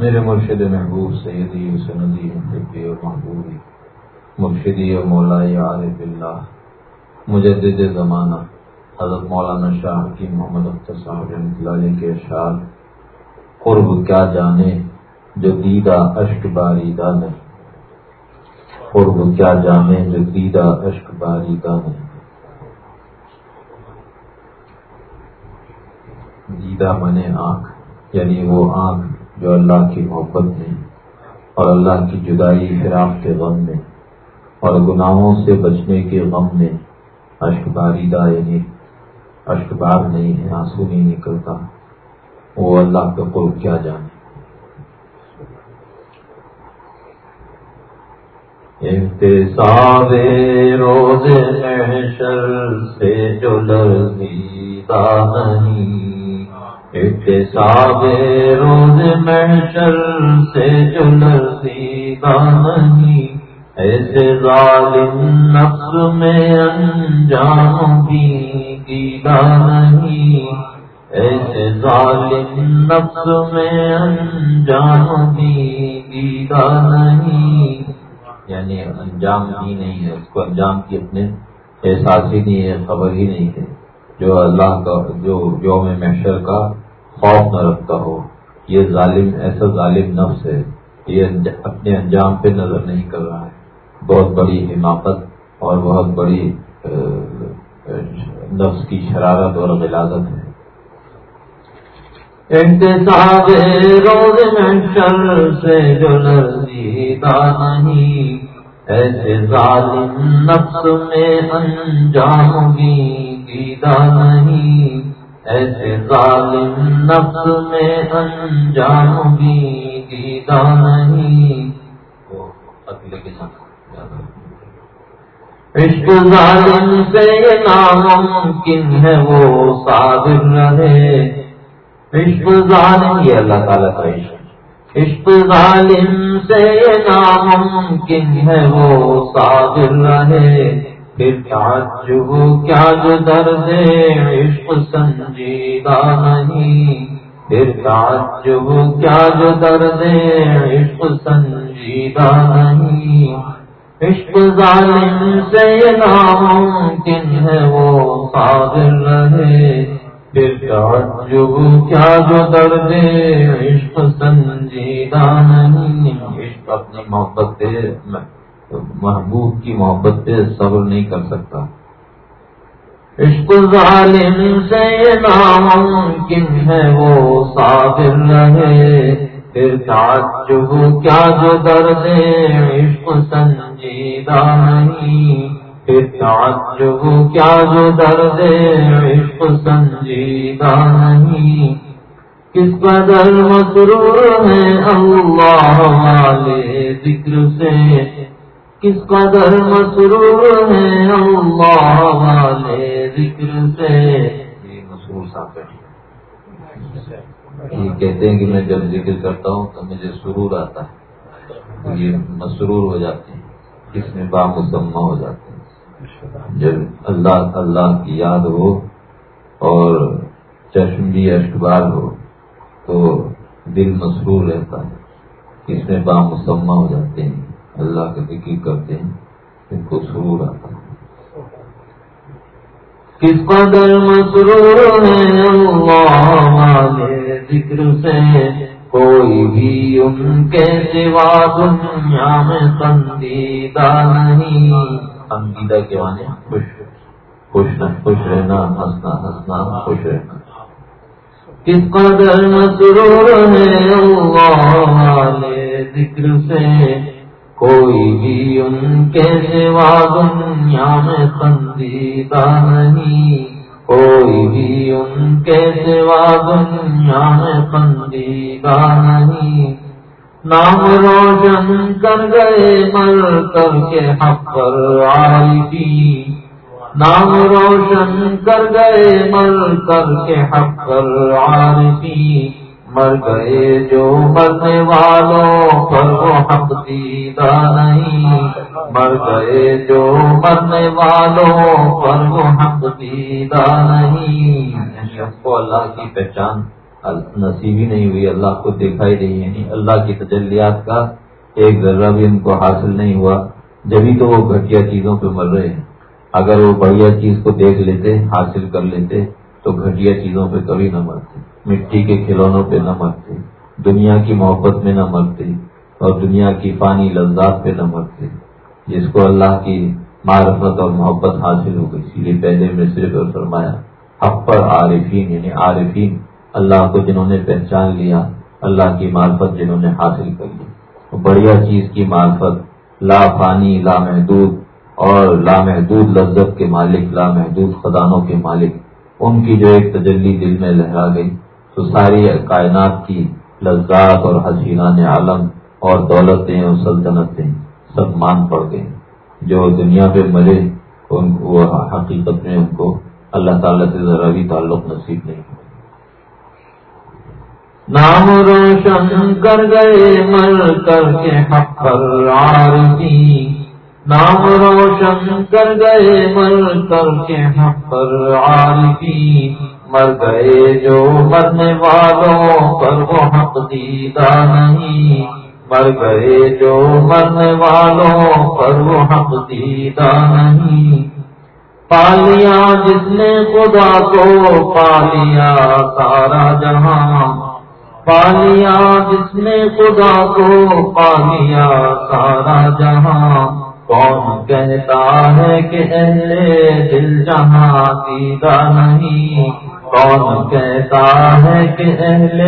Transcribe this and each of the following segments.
میرے مرشد محبوب سیدی سندی حبی و محبوبی، مرشدی و مولا عارف اللہ، مجدد زمانہ، حضرت مولانا شاہ کی محمد اختر صاحب رحمۃ اللہ علیہ کے اشعار قرب کیا جانے جو دیدہ اشک باری دانے قرب کیا جانے جو دیدہ اشک باری دانے دیدہ منے آنکھ یعنی وہ آنکھ جو اللہ کی محبت میں اور اللہ کی جدائی فراق کے غم میں اور گناہوں سے بچنے کے غم میں اشک باریدہ یعنی اشک بار نہیں ہے، آنسو نہیں نکلتا۔ وہ اللہ کا قرب کیا جانے۔ روز محشر سے جو لرزیدہ نہیں۔ اقتصاب روز محشر سے جو نرسیدہ نہیں ایسے ظالم نفس میں انجام بھی دیدہ نہیں ایسے ظالم نفس میں یعنی انجام بھی دیدہ نہیں یعنی انجام ہی نہیں ہے، اس کو انجام کی اپنے احساس ہی نہیں ہے، خبر ہی نہیں ہے۔ جو اللہ کا جو یوم محشر کا خوف نہ رکھتا ہو، یہ ظالم، ایسا ظالم نفس ہے، یہ اپنے انجام پہ نظر نہیں کر رہا ہے۔ بہت بڑی حماقت اور بہت بڑی نفس کی شرارت اور غلازت ہے۔ روز محشر سے جو نہیں، ایسے ظالم نفس میں انجام گی دیدہ نہیں۔ ایسے ظالم نفس میں انجام بھی دیدہ نہیں۔ اگلے کے ساتھ عشق ظالم سے یہ ناممکن ہے وہ صابر رہے۔ عشق ظالم، یہ اللہ تعالیٰ کا عشق عشق ظالم سے یہ ناممکن ہے وہ صابر رہے۔ تعجب کیا جو درد عشق سنجیدہ نہیں۔ پھر تعجب کیا جو درد عشق سنجیدہ نہیں۔ عشق ظالم سے یہ ناممکن ہے، وہ قابل رہے۔ پھر تعجب کیا جو درد عشق سنجیدہ نہیں۔ عشق اپنی محبت میں محبوب کی محبت پہ صبر نہیں کر سکتا۔ عشق ظالم سے ناممکن ہے، وہ صابر رہے۔ پھر تعجب، کیا جو درد عشق سنجیدہ نہیں۔ پھر تعجب، کیا جو درد عشق سنجیدہ نہیں۔ کس قدر مسرور ہے؟ اللہ والے ذکر سے۔ کس قدر مسرور ہے اللہ والے ذکر سے؟ یہ مسرور صاحب یہ کہتے ہیں کہ میں جب ذکر کرتا ہوں تو مجھے سرور آتا ہے۔ یہ مسرور ہو جاتے ہیں۔ کس میں بامسمہ ہو جاتے ہیں۔ جب اللہ اللہ کی یاد ہو اور چشم بھی اشکبار ہو تو دل مسرور رہتا ہے۔ کس میں بامسمہ ہو جاتے ہیں۔ اللہ کا ذکر کرتے ہیں، ان کو سرور آتا کس قدر مسرور ہے اللہ ذکر سے؟ کوئی بھی ان کے سوا دنیا میں پندیدہ نہیں۔ پندیدہ کے معنی خوش خوش نہ خوش رہنا، ہنسنا ہنسنا خوش رہنا۔ کس قدر مسرور ہے اللہ ذکر سے؟ کوئی بھی ان کے سوا دنیا میں پندیدہ نہیں کوئی بھی ان کے سوا دنیا میں پندیدہ نہیں نام روشن کر گئے مر کر کے حق پر آئی بھی نام روشن کر گئے مر کر کے حق پر آئی بھی مر گئے جو مرنے والوں پر وہ حق دیدہ نہیں۔ مر گئے جو مرنے والوں پر وہ حق دیدہ نہیں۔ یعنی کو اللہ کی پہچان نصیب ہی نہیں ہوئی، اللہ کو دیکھا ہی نہیں یعنی اللہ کی تجلیات کا ایک ذرہ بھی ان کو حاصل نہیں ہوا۔ جبھی تو وہ گھٹیا چیزوں پہ مر رہے ہیں۔ اگر وہ بڑھیا چیز کو دیکھ لیتے، حاصل کر لیتے، تو گھٹیا چیزوں پہ کبھی نہ مرتے۔ مٹی کے کھلونوں پہ نہ مرتے، دنیا کی محبت میں نہ مرتے اور دنیا کی پانی لذات پہ نہ مرتے۔ جس کو اللہ کی معرفت اور محبت حاصل ہو گئی، اسی لیے پہلے میں صرف فرمایا، حق پر عارفین یعنی عارفین، اللہ کو جنہوں نے پہچان لیا، اللہ کی معرفت جنہوں نے حاصل کر لی۔ بڑھیا چیز کی معرفت، لا فانی، لا محدود اور لامحدود لذت کے مالک لامحدود خدانوں کے مالک، ان کی جو ایک تجلی دل میں لہرا گئی۔ تو ساری کائنات کی لذات اور حسینان عالم اور دولتیں اور سلطنتیں سب مان پڑ گئے جو دنیا پہ مرے، ان وہ حقیقت میں ان کو اللہ تعالیٰ سے ذرا بھی تعلق نصیب نہیں ہو نام روشن کر گئے مر کر کے حق پر عارفی نام روشن کر گئے مر کر کے حق پر عارفی مر گئے جو مرنے والوں پر وہ حق دیدہ نہیں۔ مر گئے جو مرنے والوں پر وہ حق دیدہ نہیں۔ پالیا جس نے خدا کو، پالیا سارا جہاں پالیا جس نے خدا کو، پالیا سارا جہاں کون کہتا ہے کہ اہل دل جہاں دیدہ نہیں؟ کون کہتا ہے کہ اہل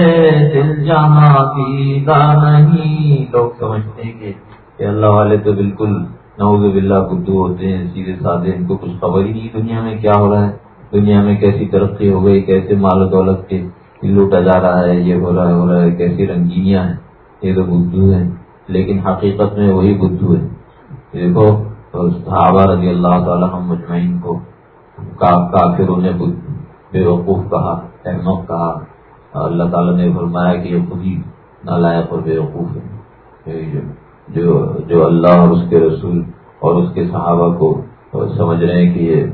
دل جہاں پیتا نہیں؟ لوگ سمجھتے ہیں کہ اللہ والے تو بالکل نوز باللہ بدھو ہوتے ہیں، سیدھے سادے ان کو کچھ خبر ہی نہیں دنیا میں کیا ہو رہا ہے؟ دنیا میں کیسی ترقی ہو گئی، کیسے مال و دولت کے لوٹا جا رہا ہے، یہ ہو رہا ہے ہو رہا ہے، کیسی رنگینیاں ہیں؟ یہ تو بدھو ہیں، لیکن حقیقت میں وہی بدھو ہے دیکھو، صحابہ رضی اللہ تعالیٰ ہم مجمعین کو کافروں نے بے وقوف کہا، احمد کہا، اللہ تعالیٰ نے فرمایا کہ یہ خود ہی نالائق اور بے وقوف ہے۔ جو جو اللہ اور اس کے رسول اور اس کے صحابہ کو سمجھ رہے ہیں کہ یہ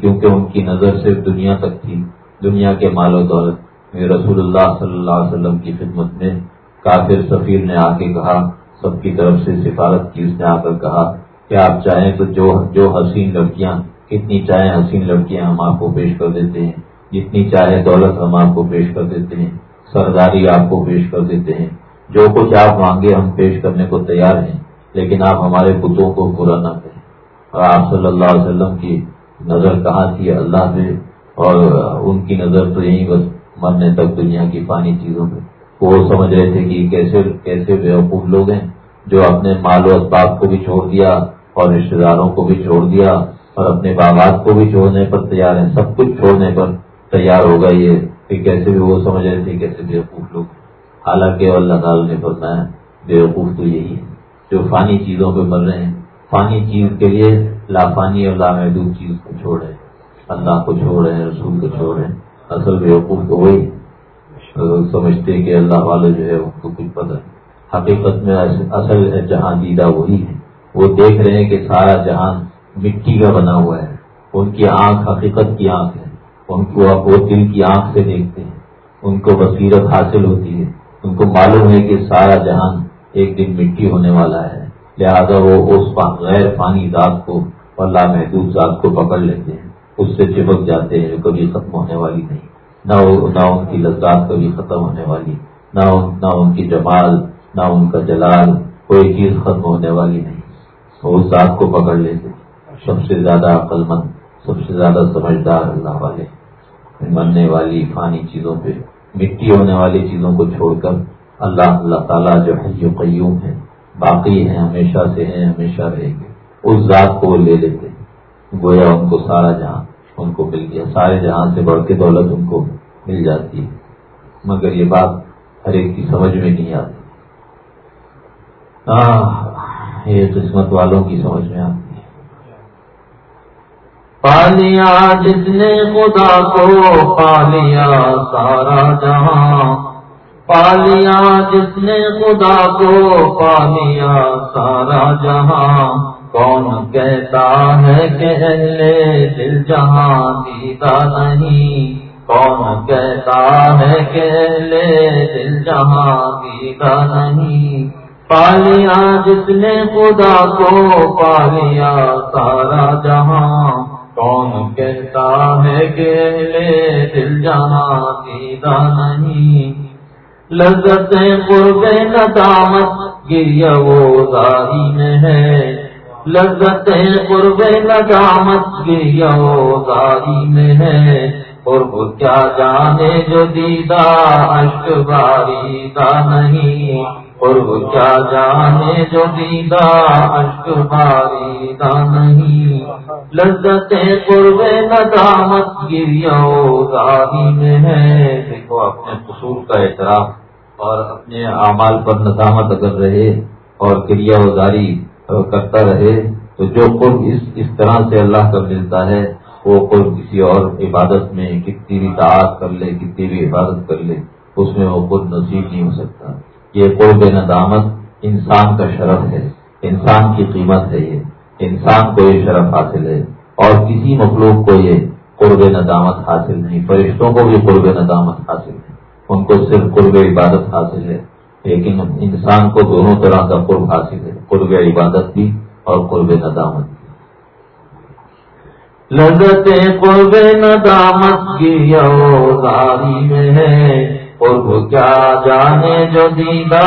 کیونکہ ان کی نظر صرف دنیا تک تھی، دنیا کے مال و دولت۔ رسول اللہ صلی اللہ علیہ وسلم کی خدمت میں کافر سفیر نے آ کے کہا، سب کی طرف سے سفارت کی، اس نے آ کر کہا کہ آپ چاہیں تو جو جو حسین لڑکیاں، کتنی چاہیں حسین لڑکیاں ہم آپ کو پیش کر دیتے ہیں۔ جتنی چاہے دولت ہم آپ کو پیش کر دیتے ہیں، سرداری آپ کو پیش کر دیتے ہیں۔ جو کچھ آپ مانگے ہم پیش کرنے کو تیار ہیں، لیکن آپ ہمارے بتوں کو برا نہ کریں۔ اور آپ صلی اللہ علیہ وسلم کی نظر کہاں تھی؟ اللہ سے۔ اور ان کی نظر تو یہیں بس مرنے تک دنیا کی پانی چیزوں میں وہ سمجھ رہے تھے کہ کیسے کیسے بیوقوف لوگ ہیں جو اپنے مال و اسباب کو بھی چھوڑ دیا اور رشتے داروں کو بھی چھوڑ دیا اور اپنے باغات کو بھی چھوڑنے پر تیار ہیں۔ سب کچھ چھوڑنے پر تیار ہوگا یہ، کہ کیسے بھی وہ سمجھ رہے تھے، کیسے بیوقوف لوگ۔ حالانکہ اللہ تعالیٰ نے فرمایا، بیوقوف تو یہی ہے۔ جو فانی چیزوں پہ مر رہے ہیں، فانی چیز کے لیے لافانی اور لامحدود چیز کو چھوڑ رہے اللہ کو چھوڑ رہے ہیں، رسول کو چھوڑ رہے ہیں۔ اصل بیوقوف تو وہی۔ سمجھتے کہ اللہ والے جو ہے، ان کو کچھ پتہ حقیقت میں اصل جہاں دیدہ وہی ہے۔ وہ دیکھ رہے ہیں کہ سارا جہان مٹی کا بنا ہوا ہے۔ ان کی آنکھ حقیقت کی آنکھ ہے۔ ان کو وہ دل کی آنکھ سے دیکھتے ہیں۔ ان کو بصیرت حاصل ہوتی ہے۔ ان کو معلوم ہے کہ سارا جہان ایک دن مٹی ہونے والا ہے۔ لہذا وہ اس غیر پانی ذات کو اور لامحدود ذات کو پکڑ لیتے ہیں۔ اس سے چپک جاتے ہیں جو کبھی ختم ہونے والی نہیں۔ نہ نہ ان کی لذات کبھی ختم ہونے والی۔ نہ نہ ان کی جمال، نہ ان کا جلال، کوئی چیز ختم ہونے والی نہیں۔ وہ اس ذات کو پکڑ لیتے سب سے زیادہ عقل مند سب سے زیادہ سمجھدار اللہ والے مرنے والی فانی چیزوں پہ، مٹی ہونے والی چیزوں کو چھوڑ کر اللہ اللہ تعالیٰ جو ہے جو قیوم ہے باقی ہیں، ہمیشہ سے ہیں، ہمیشہ رہیں گے۔ اس ذات کو وہ لے لیتے گویا ان کو سارا جہاں ان کو مل گیا۔ سارے جہاں سے بڑھ کے دولت ان کو مل جاتی ہے۔ مگر یہ بات ہر ایک کی سمجھ میں نہیں آتی۔ یہ قسمت والوں کی سمجھ میں آتی۔ پالیا جس نے خدا کو پالیا سارا جہاں۔ پالیا جس نے خدا کو پالیا سارا جہاں۔ کون کہتا ہے کہ اہل دل جہاں دیتا نہیں؟ کون کہتا ہے کہ لے دل جہاں کی نہیں؟ پالیا جس نے خدا کو پالیا سارا جہاں۔ کون کہتا ہے کہ لے دل جہاں کی نہیں؟ لذت قرب ندامت گریا وہ داری میں ہے۔ لذت قرب ندامت گریا وہ داری میں ہے۔ قرب کیا جانے جو دیدہ اشک باری کا نہیں؟ قرب کیا جانے جو دیدہ اشک باری کا نہیں؟ لذت قرب ندامت گریا میں ہے۔ دیکھو، اپنے قصور کا اعتراف اور اپنے اعمال پر ندامت اگر رہے اور کریا اداری کرتا رہے، تو جو قرب اس اس طرح سے اللہ کا ملتا ہے، وہ قرب کسی اور عبادت میں کتنی بھی تعداد کر لے، کتنی بھی عبادت کر لے، اس میں وہ قرب نصیب نہیں ہو سکتا۔ یہ قرب ندامت انسان کا شرف ہے، انسان کی قیمت ہے یہ۔ انسان کو یہ شرف حاصل ہے اور کسی مخلوق کو یہ قرب ندامت حاصل نہیں، فرشتوں کو بھی قرب ندامت حاصل ہے ان کو صرف قرب عبادت حاصل ہے، لیکن انسان کو دونوں طرح کا قرب حاصل ہے، قرب عبادت بھی اور قرب ندامت بھی۔ لذت قرب ندامت کی یوزاری میں ہے، قرب کیا جانے جو دیدا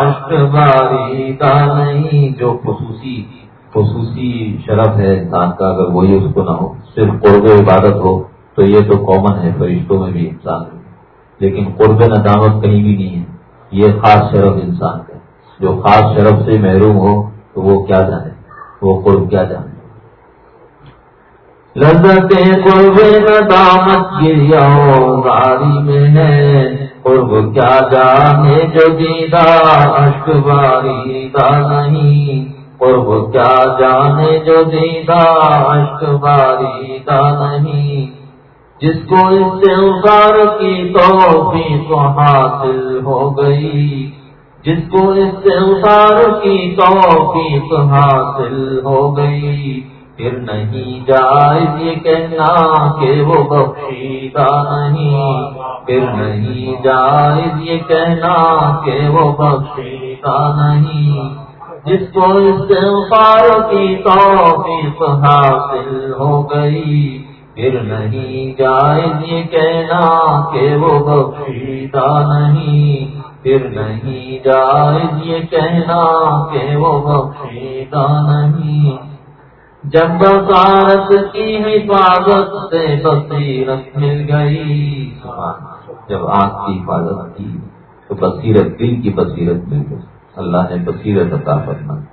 اشک باری نہیں، جو خصوصی خصوصی شرف ہے انسان کا، اگر وہی اس کو نہ ہو، صرف قرب عبادت ہو، تو یہ تو کامن ہے، فرشتوں میں بھی انسان لیکن قرب ندامت کہیں بھی نہیں ہے۔ یہ خاص شرف انسان کا جو خاص شرف سے محروم ہو، تو وہ کیا جانے؟ وہ قرب کیا جانے؟ لذت قرب ندامت گریا میں ہے۔ قرب کیا جانے جو دیدا اشک باری کا نہیں۔ قرب کیا جانے جو دیدا اشک باری کا نہیں؟ جس کو اس سے کی توفیق حاصل ہو گئی۔ جس کو اس سے اتار کی توفیق حاصل ہو گئی۔ پھر نہیں جائز یہ کہنا کہ وہ بخشیدہ نہیں۔ پھر نہیں جائز یہ کہنا کہ وہ بخشیدہ نہیں۔ جس کو اس کی توفیق حاصل ہو گئی، پھر نہیں جائز یہ کہنا کہ وہ بخشیدہ نہیں، پھر نہیں جائز یہ کہنا کہ وہ بخشیدہ نہیں۔ جب بسارت کی حفاظت سے بصیرت مل گئی جب آنکھ کی حفاظت کی تو بصیرت دل کی بصیرت مل گئی۔ اللہ نے بصیرت عطا فرمائی۔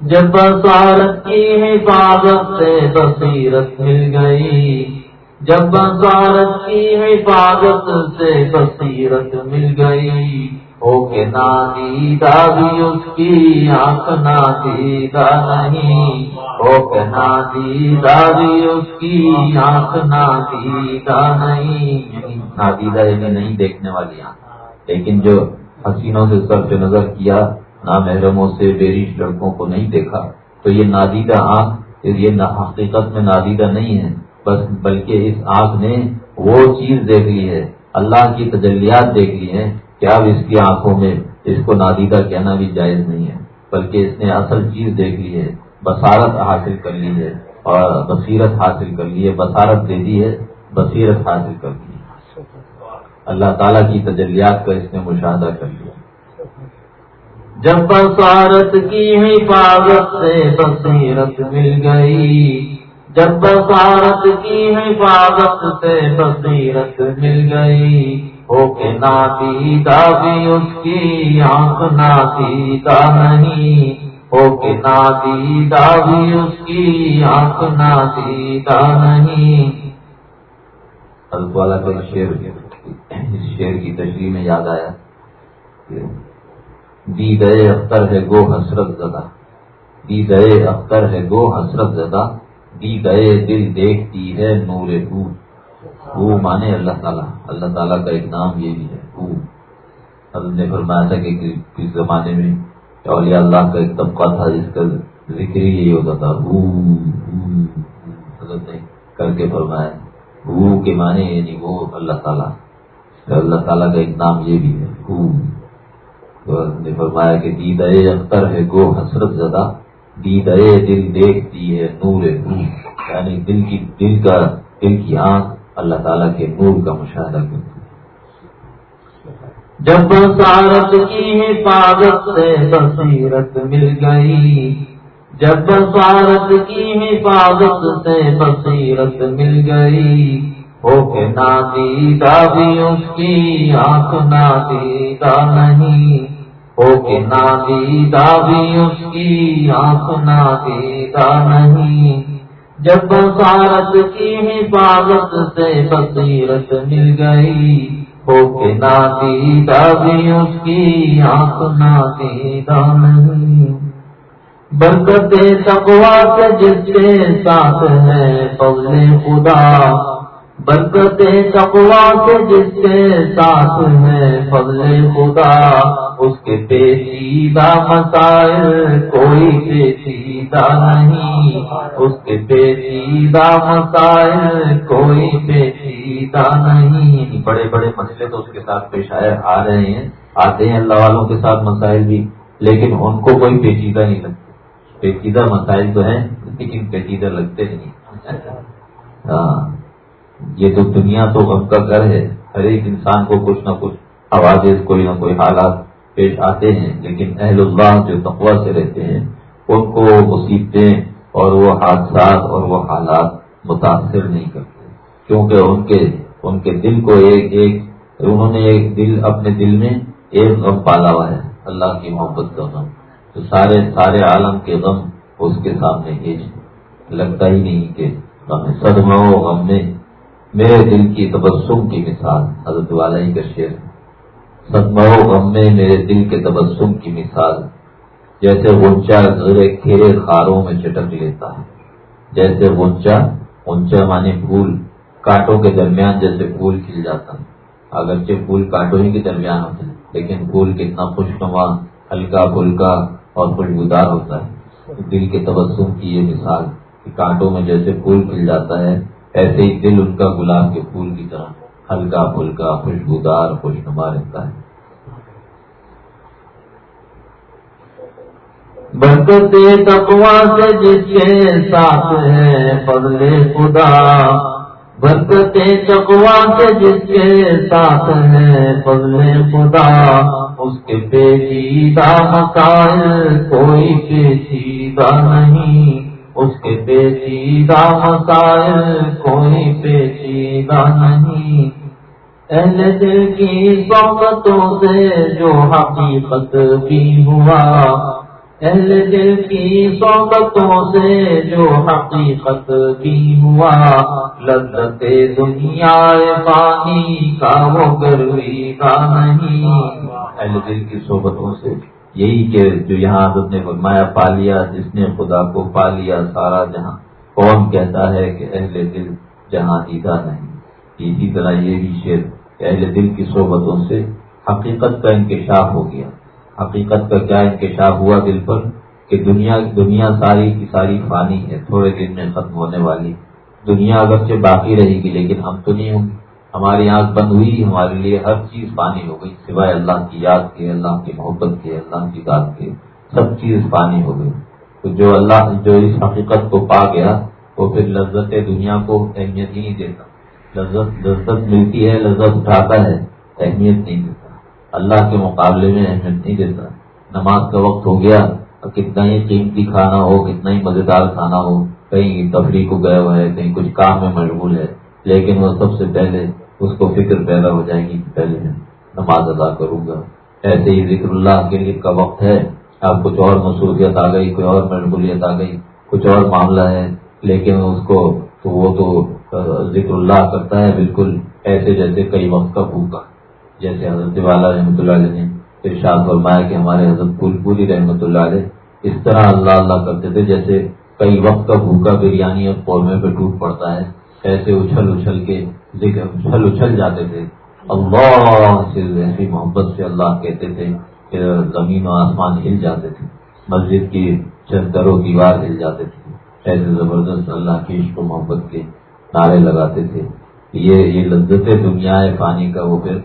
جب بسارت کی حفاظت سے بصیرت مل گئی، جب بسارت کی حفاظت سے بصیرت مل گئی ہو کے نادیدہ بھی اس کی آنکھ نادیدہ نہیں ہو کے نادیدہ بھی اس کی آنکھ نادیدہ نہیں یعنی نادیدہ یعنی نہیں دیکھنے والی آنکھ۔ لیکن جو حسینوں سے سر پہ نظر کیا نہ محرموں سے بیریش لڑکوں کو نہیں دیکھا۔ تو یہ نادیدہ آنکھ یہ حقیقت میں نادیدہ نہیں ہے، بس بلکہ اس آنکھ نے وہ چیز دیکھ لی ہے۔ اللہ کی تجلیات دیکھ لی ہے کہ اب اس کی آنکھوں میں اس کو نادیدہ کہنا بھی جائز نہیں ہے، بلکہ اس نے اصل چیز دیکھ لی ہے، بصارت حاصل کر لی ہے، اور بصیرت حاصل کر لی ہے، بصارت دے دی ہے، بصیرت حاصل کر لی ہے۔ اللہ تعالیٰ کی تجلیات کا اس نے مشاہدہ کر لیا۔ جب بسارت کی حفاظت سے بصیرت مل گئی، جب بسارت کی حفاظت سے بصیرت مل گئی، ہو کے نادیدہ بھی اس کی آنکھ نادیدہ نہیں، ہو کے نادیدہ بھی اس کی آنکھ نادیدہ نہیں۔ والا کا شیر اس شیر کی تشریح میں یاد آیا دی گئے اختر ہے گو حسرت زدہ، دی اختر ہے گو حسرت زدہ، دی گئے دل دیکھتی ہے نور وہ مانے اللہ تعالیٰ اللہ تعالیٰ کا ایک نام یہ بھی ہے حضرت نے فرمایا تھا کہ کس زمانے میں اولیاء اللہ کا ایک طبقہ تھا جس کا ذکر ہی یہی ہوتا تھا حضرت نے کر کے فرمایا ہو کے معنی یعنی وہ اللہ تعالیٰ۔ اللہ تعالیٰ کا ایک نام یہ بھی ہے ہو نے فرمایا کہ دید اے اختر ہے، گو حسرت زدہ۔ دید اے دل دیکھتی ہے، نور یعنی دل کی، دل کا، دل کی آنکھ اللہ تعالیٰ کے نور کا مشاہدہ کرتی جب سارت کی حفاظت سے بصیرت مل گئی، جب سارت کی حفاظت سے بصیرت مل گئی ہو کے نادیدہ بھی اس کی آنکھ نادیدہ نہیں۔ ہو کے نادیدہ بھی اس کی آنکھ نادیدہ نہیں۔ جب سارت کی حفاظت سے بصیرت مل گئی ہو کے نادیدہ بھی اس کی آنکھ نادیدہ نہیں۔ برکت تقوا سے جس کے ساتھ ہے فضل خدا برکت تقوا سے جس کے ساتھ ہے فضل خدا، اس کے پیچیدہ مسائل کوئی پیچیدہ نہیں، اس کے پیچیدہ مسائل کوئی پیچیدہ نہیں۔ بڑے بڑے مسئلے تو اس کے ساتھ پیش آئے، آ رہے ہیں، آتے ہیں اللہ والوں کے ساتھ مسائل بھی، لیکن ان کو کوئی پیچیدہ نہیں لگتا۔ پیچیدہ مسائل تو ہیں، لیکن پیچیدہ لگتے نہیں۔ ہاں۔ یہ تو دنیا تو غم کا گھر ہے، ہر ایک انسان کو کچھ نہ کچھ آوازیں، کوئی نہ کوئی حالات پیش آتے ہیں، لیکن اہل اللہ جو تقوا سے رہتے ہیں، ان کو مصیبتیں اور وہ حادثات اور وہ حالات متاثر نہیں کرتے۔ کیونکہ ان کے ان کے دل کو ایک ایک، انہوں نے ایک دل اپنے دل میں ایک غم پالا ہوا ہے۔ اللہ کی محبت کا غم۔ تو سارے سارے عالم کے غم اس کے سامنے ہیج لگتا ہی نہیں کہ غم صدمہ ہو غم میں میرے دل کی تبسم کی مثال، حضرت والا ہی کا شعر۔ صدمہ غم میں میرے دل کے تبسم کی مثال، جیسے غنچا گھرے کھیرے خاروں میں چٹک لیتا ہے۔ جیسے غنچا غنچا مانے پھول، کانٹوں کے درمیان جیسے پھول کھل جاتا ہے۔ اگرچہ پھول کانٹوں ہی کے درمیان ہوتے ہیں، لیکن پھول کتنا خوشنما، ہلکا پھلکا اور خوشبودار ہوتا ہے۔ دل کے تبسم کی یہ مثال کہ کانٹوں میں جیسے پھول کھل جاتا ہے ایسے ہی دل ان کا گلاب کے پھول کی طرح ہلکا پھلکا، خوشبودار، خوشنما رہتا ہے۔ برکت تقوا سے جس کے ساتھ ہے فضل خدا برکت تقوا سے جس کے ساتھ ہے فضل خدا، اس کے پیچیدہ مسائل کوئی پیچیدہ نہیں۔ اس کے پیچیدہ مسائل کوئی پیچیدہ نہیں۔ اہل دل کی صحبتوں سے جو حقیقت بھی ہوا۔ اہل دل کی صحبتوں سے جو حقیقت بھی ہوا۔ لذت دنیا پانی کا وہ گروی کا نہیں۔ اہل دل کی صحبتوں سے۔ یہی کہ جو یہاں حضرت نے فرمایا، پا لیا، جس نے خدا کو پا لیا، سارا جہاں۔ کون کہتا ہے کہ اہل دل جہاں دیدہ نہیں؟ اسی طرح یہ بھی شعر اہل دل کی صحبتوں سے حقیقت کا انکشاف ہو گیا۔ حقیقت کا کیا انکشاف ہوا دل پر؟ کہ دنیا دنیا ساری کی ساری فانی ہے، تھوڑے دن میں ختم ہونے والی۔ دنیا اگرچہ باقی رہے گی، لیکن ہم تو نہیں ہوں گے۔ ہماری آنکھ بند ہوئی، ہمارے لیے ہر چیز پانی ہو گئی، سوائے اللہ کی یاد کے، اللہ کی محبت کے، اللہ کی ذات کے، سب چیز پانی ہو گئی۔ تو جو اللہ، جو اس حقیقت کو پا گیا، وہ پھر لذت دنیا کو اہمیت نہیں دیتا۔ لذت لذت ملتی ہے، لذت اٹھاتا ہے، اہمیت نہیں دیتا۔ اللہ کے مقابلے میں اہمیت نہیں دیتا۔ نماز کا وقت ہو گیا اور کتنا ہی قیمتی کھانا ہو، کتنا ہی مزیدار کھانا ہو، کہیں تفریح کو گئے ہوئے کہیں کچھ کام میں مشغول ہے، لیکن وہ سب سے پہلے اس کو فکر پیدا ہو جائے گی پہلے میں نماز ادا کروں گا۔ ایسے ہی ذکر اللہ کے لیے کا وقت ہے۔ اب کچھ اور مصروفیت آ گئی، کوئی اور مشغولیت آ گئی، کچھ اور معاملہ ہے۔ لیکن اس کو تو وہ تو ذکر اللہ کرتا ہے بالکل ایسے جیسے کئی وقت کا بھوکا۔ جیسے حضرت والا رحمۃ اللہ علیہ نے ارشاد فرمایا کہ ہمارے حضرت پھول پوری رحمۃ اللہ علیہ اس طرح اللہ اللہ کرتے تھے جیسے کئی وقت کا بھوکا بریانی اور قورمے پہ ٹوٹ پڑتا ہے۔ ایسے اچھل اچھل کے اچھل اچھل جاتے تھے۔ اللہ سے ایسی محبت سے اللہ کہتے تھے کہ زمین و آسمان ہل جاتے تھے۔ مسجد کی چندر و دیوار ہل جاتے تھے۔ ایسے زبردست اللہ کی عشق و محبت کے نعرے لگاتے تھے۔ یہ یہ لذت دنیا ہے، پانی کا وہ پھر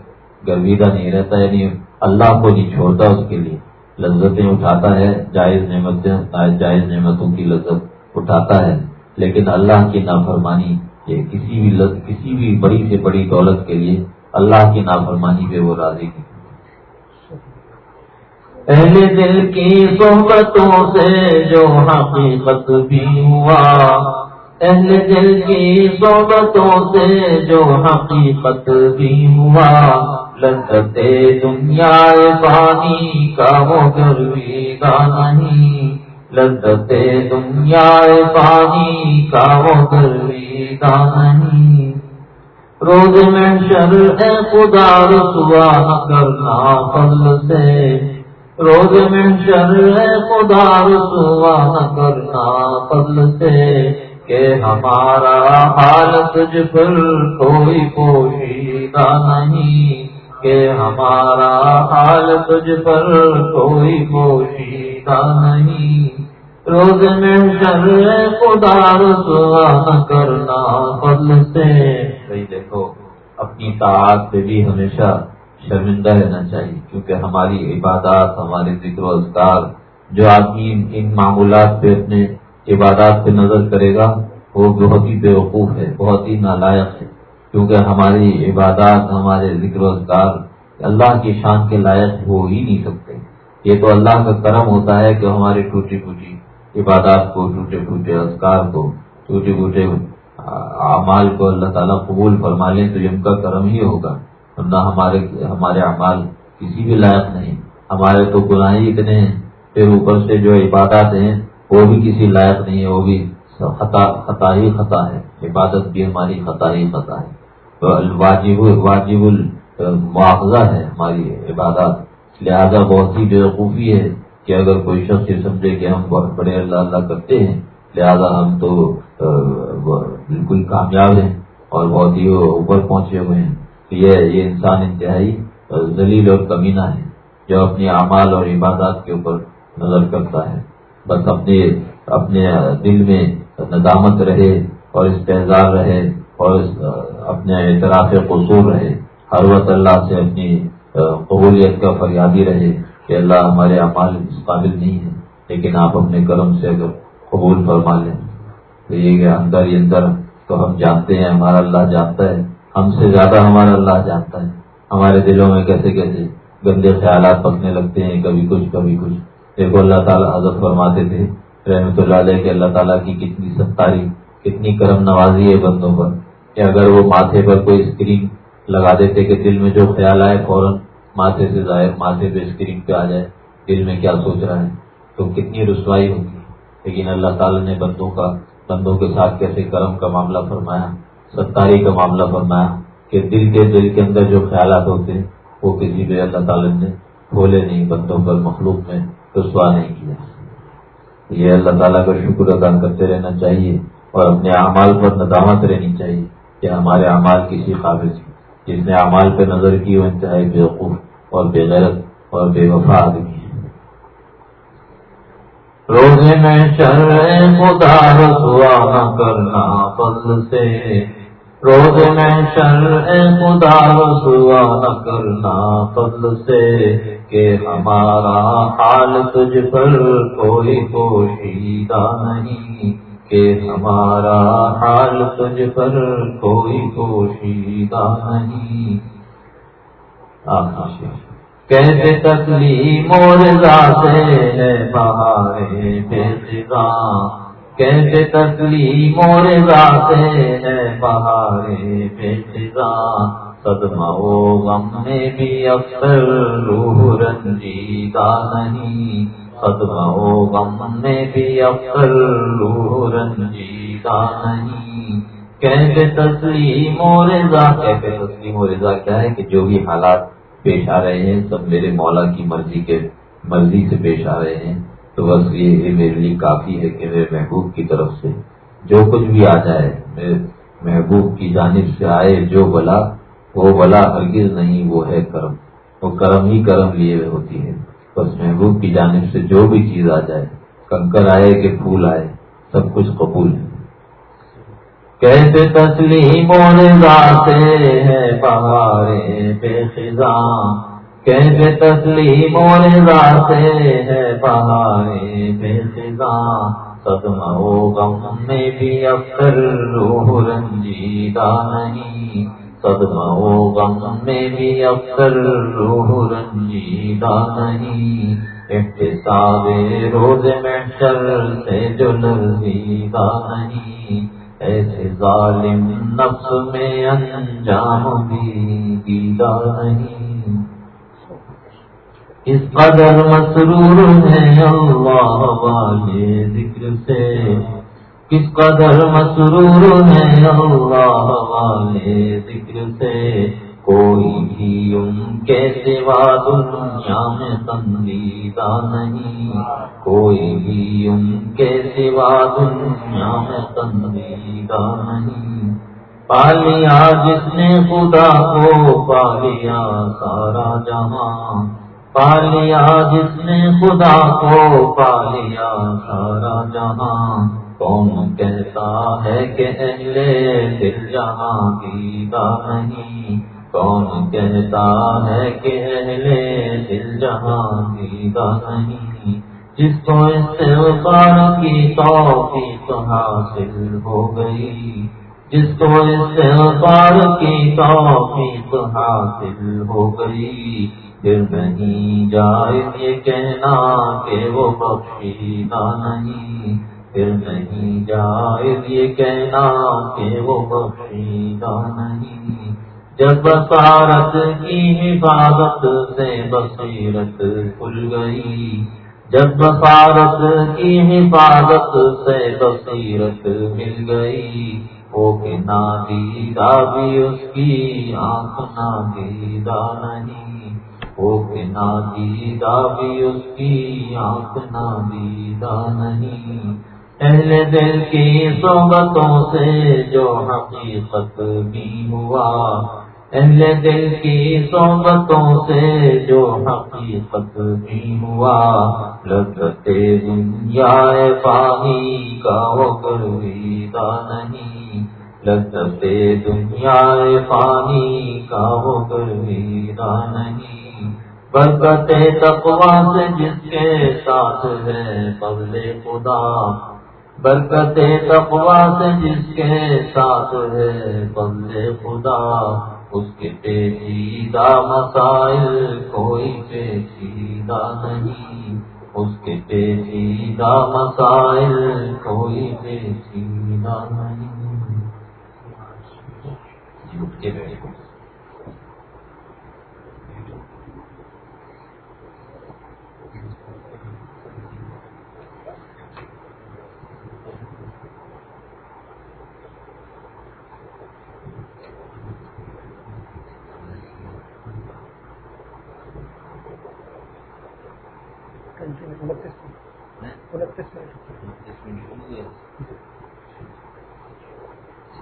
گرویدہ نہیں رہتا یعنی اللہ کو نہیں چھوڑتا اس کے لیے۔ لذتیں اٹھاتا ہے، جائز نعمتیں جائز نعمتوں کی لذت اٹھاتا ہے۔ لیکن اللہ کی نافرمانی یہ کسی بھی کسی بھی بڑی سے بڑی دولت کے لیے اللہ کی نافرمانی پہ وہ راضی نہیں اہل دل کی صحبتوں سے جو حقیقت بھی ہوا، اہل دل کی صحبتوں سے جو حقیقت بھی ہوا، لذت دنیا پانی کا وہ گروی گا نہیں، لذت دنیا پانی کا وہ گروی گا نہیں روز میں شر خدا رسوا کرنا فضل سے۔ روز میں شر خدا رسوا نہ کرنا فضل سے۔ کہ ہمارا حال تجھ پر کوئی پوشیدہ نہیں۔ کہ ہمارا حال تجھ پر کوئی پوشیدہ نہیں۔ روز میں شر خدا رسوا نہ کرنا فضل سے۔ دیکھو، اپنی تعداد پہ بھی ہمیشہ شرمندہ رہنا چاہیے، کیونکہ ہماری عبادات، ہمارے ذکر و اذکار جو آدمی ان معمولات پہ اپنے عبادات پہ نظر کرے گا، وہ بہت ہی بیوقوف ہے، بہت ہی نالائق ہے۔ کیونکہ ہماری عبادات، ہمارے ذکر و اذکار اللہ کی شان کے لائق ہو ہی نہیں سکتے۔ یہ تو اللہ کا کرم ہوتا ہے کہ ہمارے ٹوٹی پھوٹی عبادات کو ٹوٹے پھوٹے اذکار کو، ٹوٹے پھوٹے اعمال کو اللہ تعالیٰ قبول فرما لیں تو ان کا کرم ہی ہوگا۔ نہ ہمارے ہمارے اعمال کسی بھی لائق نہیں۔ ہمارے تو گناہ ہی اتنے ہیں۔ پھر اوپر سے جو عبادات ہیں، وہ بھی کسی لائق نہیں ہے وہ بھی خطا خطا ہی خطا ہے عبادت بھی ہماری خطا ہی خطا ہے۔ تو واجب واجب المواخذہ ہے ہماری عبادات۔ لہذا بہت ہی بےوقوفی ہے۔ کہ اگر کوئی شخص یہ سمجھے کہ ہم بہت بڑے اللہ اللہ کرتے ہیں، لہذا ہم تو بالکل کامیاب ہیں اور بہت ہی اوپر پہنچے ہوئے ہیں۔ یہ یہ انسان انتہائی ذلیل اور کمینہ ہے، جو اپنے اعمال اور عبادات کے اوپر نظر کرتا ہے۔ بس اپنے اپنے دل میں ندامت رہے اور استحصال رہے اور اپنے اعتراف قصور رہے۔ ہر وقت اللہ سے اپنی قبولیت کا فریادی رہے۔ کہ اللہ ہمارے اعمال اس قابل نہیں ہے، لیکن آپ اپنے کرم سے اگر قبول فرما لیں۔ تو یہ کہ اندر ہی اندر تو ہم جانتے ہیں، ہمارا اللہ جانتا ہے۔ ہم سے زیادہ ہمارا اللہ جانتا ہے۔ ہمارے دلوں میں کیسے کیسے گندے خیالات پکنے لگتے ہیں، کبھی کچھ کبھی کچھ۔ دیکھو، اللہ تعالیٰ حضرت فرماتے تھے، رحمت اللہ علیہ، کہ اللہ تعالیٰ کی کتنی ستاری، کتنی کرم نوازی ہے بندوں پر۔ کہ اگر وہ ماتھے پر کوئی اسکرین لگا دیتے کہ دل میں جو خیال آئے فوراً ماتھے سے ظاہر ماتھے پہ اسکرین پہ آ جائے دل میں کیا سوچ رہا ہے؟ تو کتنی رسوائی ہوگی لیکن اللہ تعالیٰ نے بندوں کا، بندوں کے ساتھ کیسے کرم کا معاملہ فرمایا؟ ستاری کا معاملہ فرمایا کہ دل کے دل کے اندر جو خیالات ہوتے ہیں، وہ کسی بھی اللہ تعالیٰ نے کھولے نہیں، بندوں پر مخلوق میں رسوا نہیں کیا۔ یہ اللہ تعالیٰ کا شکر ادا کرتے رہنا چاہیے اور اپنے اعمال پر ندامت رہنی چاہیے کہ ہمارے اعمال کسی قابل جس نے اعمال پہ نظر کی وہ انتہائی بیوقوف اور بے غیرت اور بے وفا آدمی ہے روزے میں شر خدا رسوا نہ کرنا فضل سے۔ روز میں شر خدا رسوا نہ کرنا فضل سے۔ کہ ہمارا حال تجھ پر کوئی پوشیدہ نہیں۔ کہ ہمارا حال تجھ پر کوئی پوشیدہ نہیں۔ کیسے تکلیف اور سے ہے بہارے بے کیسے تکلیف مور ذاتے ہے بہارے بے صدمہ و غم میں بھی اکثر روح رنجیدہ نہیں۔ صدمہ و غم میں بھی اکثر روح رنجیدہ نہیں۔ کیسے تسلیم و رضا کیسے تسلیم و رضا کیا ہے کہ جو بھی حالات پیش آ رہے ہیں، سب میرے مولا کی مرضی کے مرضی سے پیش آ رہے ہیں۔ تو بس یہ میرے لیے کافی ہے کہ میرے محبوب کی طرف سے جو کچھ بھی آ جائے میرے محبوب کی جانب سے آئے جو بلا، وہ بلا ہرگز نہیں، وہ ہے کرم۔ وہ کرم ہی کرم لیے ہوئے ہوتی ہے۔ بس محبوب کی جانب سے جو بھی چیز آ جائے، کنکر آئے کہ پھول آئے، سب کچھ قبول ہے۔ کیسے تسلیم و رضا سے ہے بہارے بے خزاں؟ کیسے تسلیم و رضا سے ہے بہارے بے خزاں؟ صدمہ و غم میں بھی اکثر روح رنجیدہ نہیں۔ صدمہ و غم میں بھی اکثر روح رنجیدہ نہیں۔ احتساب روز محشر سے جو لرزیدہ نہیں۔ ایسے ظالم نفس میں انجام بھی گیلا نہیں۔ اس قدر مسرور ہیں اللہ والے ذکر سے۔ کس قدر مسرور ہیں اللہ والے ذکر سے۔ کوئی بھی ان کے سوا دنیا میں تندیدہ نہیں۔ کوئی بھی ان کے سوا دنیا میں تندیدہ نہیں۔ پالیا جس نے خدا کو پالیا سارا جہاں پالیا جس نے خدا کو پالیا سارا جہاں کون کہتا ہے کہ اہل دل جہاں دیدہ نہیں؟ کون کہتا ہے کہ اہل دل جہاں دیدہ نہیں جس کو استغفار کی توفیق حاصل ہو گئی، جس کو استغفار کی توفیق حاصل ہو گئی۔ پھر نہیں جائے یہ کہنا کہ وہ بخشیدہ نہیں۔ پھر نہیں جائے یہ کہنا کہ وہ بخشیدہ نہیں۔ جب بسارت کی حفاظت سے بصیرت کھل گئی، جب بسارت کی حفاظت سے بصیرت مل گئی، وہ کہ نادیدہ بھی اس کی آنکھ نادیدہ نہیں نادیدہ بھی اس کی آنکھ نادیدہ نہیں۔ اہل دل کی صحبتوں سے جو حقیقت بھی ہوا اہل دل کی صحبتوں سے جو حقیقت بھی ہوا لگتے دنیا پانی کا وہ گرویدہ نہیں لگتے دنیا پانی کا وہ گرویدہ نہیں۔ برکت تقوا سے جس کے ساتھ ہے قبل خدا، برکت تقوا سے جس کے ساتھ ہے قبل خدا۔ اس کے پیچیدہ مسائل کوئی پیچیدہ نہیں۔ اس کے پیچیدہ مسائل کوئی پیچیدہ نہیں۔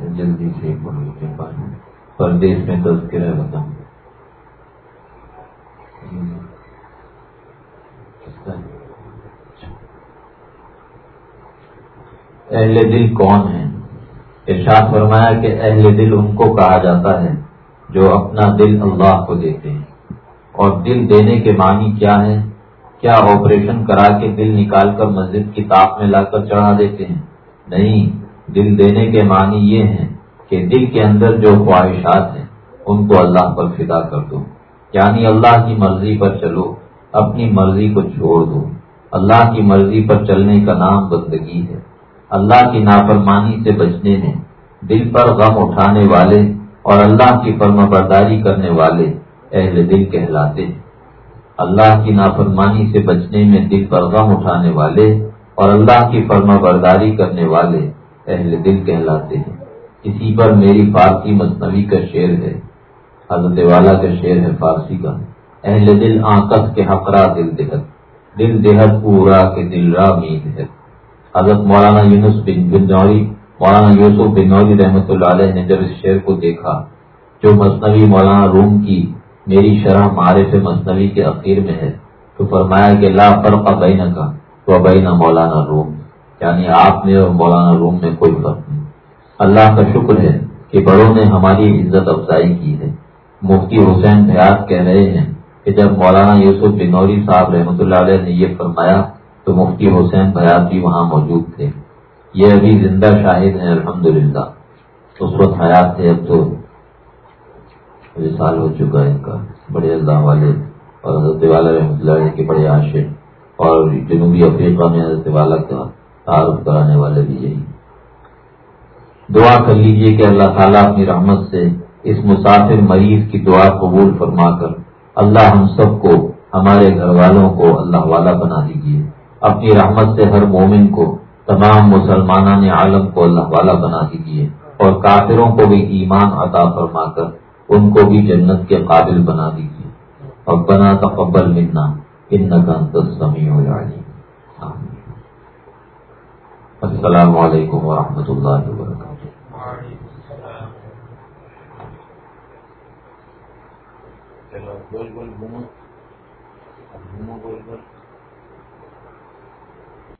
جلدی سے پردیش میں تذکرہ بتاؤں۔ اہل دل کون ہے ارشاد فرمایا کہ اہل دل ان کو کہا جاتا ہے جو اپنا دل اللہ کو دیتے ہیں۔ اور دل دینے کے معنی کیا ہے کیا آپریشن کرا کے دل نکال کر مسجد کی تاپ میں لا کر چڑھا دیتے ہیں؟ نہیں، دل دینے کے معنی یہ ہیں کہ دل کے اندر جو خواہشات ہیں، ان کو اللہ پر فدا کر دو۔ یعنی اللہ کی مرضی پر چلو، اپنی مرضی کو چھوڑ دو۔ اللہ کی مرضی پر چلنے کا نام بندگی ہے۔ اللہ کی نافرمانی سے بچنے میں، دل پر غم اٹھانے والے اور اللہ کی فرما برداری کرنے والے اہل دل کہلاتے ہیں۔ اللہ کی نافرمانی سے بچنے میں دل پر غم اٹھانے والے اور اللہ کی فرما برداری کرنے والے اہل دل کہلاتے ہیں۔ اسی پر میری فارسی مصنوعی کا شعر ہے، حضرت والا کا شعر ہے فارسی کا۔ اہل دل آکس کے حقرا دل دہت دل دہت پورا کے دل را مید ہے۔ حضرت مولانا یونس بن بنوری مولانا یوسف بنوری رحمۃ اللہ علیہ نے جب اس شعر کو دیکھا، جو مصنوعی مولانا روم کی میری شرح معرف مصنوعی کے اخیر میں ہے۔ تو فرمایا کہ لا فرق بین کا تو بین مولانا روم۔ یعنی آپ میں اور مولانا روم میں کوئی فرق نہیں۔ اللہ کا شکر ہے کہ بڑوں نے ہماری عزت افزائی کی ہے۔ مفتی حسین بیاض کہہ رہے ہیں کہ جب مولانا یوسف بنوری صاحب رحمۃ اللہ علیہ نے یہ فرمایا تو مفتی حسین بیاض بھی وہاں موجود تھے۔ یہ ابھی زندہ شاہد ہیں الحمد للہ اس وقت حیات تھے اب تو سال ہو چکا ہے ان کا، بڑے اللہ والے اور حضرت والا رحمۃ اللہ علیہ کے بڑے عاشق اور جنوبی افریقہ میں حضرت والا کا تعارف کرانے والے بھی یہی۔ دعا کر لیجیے کہ اللہ تعالیٰ اپنی رحمت سے اس مسافر مریض کی دعا قبول فرما کر اللہ ہم سب کو، ہمارے گھر والوں کو اللہ والا بنا دیجیے اپنی رحمت سے ہر مومن کو، تمام مسلمان عالم کو اللہ والا بنا دیجیے اور کافروں کو بھی ایمان عطا فرما کر ان کو بھی جنت کے قابل بنا دیجیے۔ اور بنا تقبل ملنا ان سمیع العلیم۔ السلام علیکم ورحمۃ اللہ وبرکاتہ گول گول۔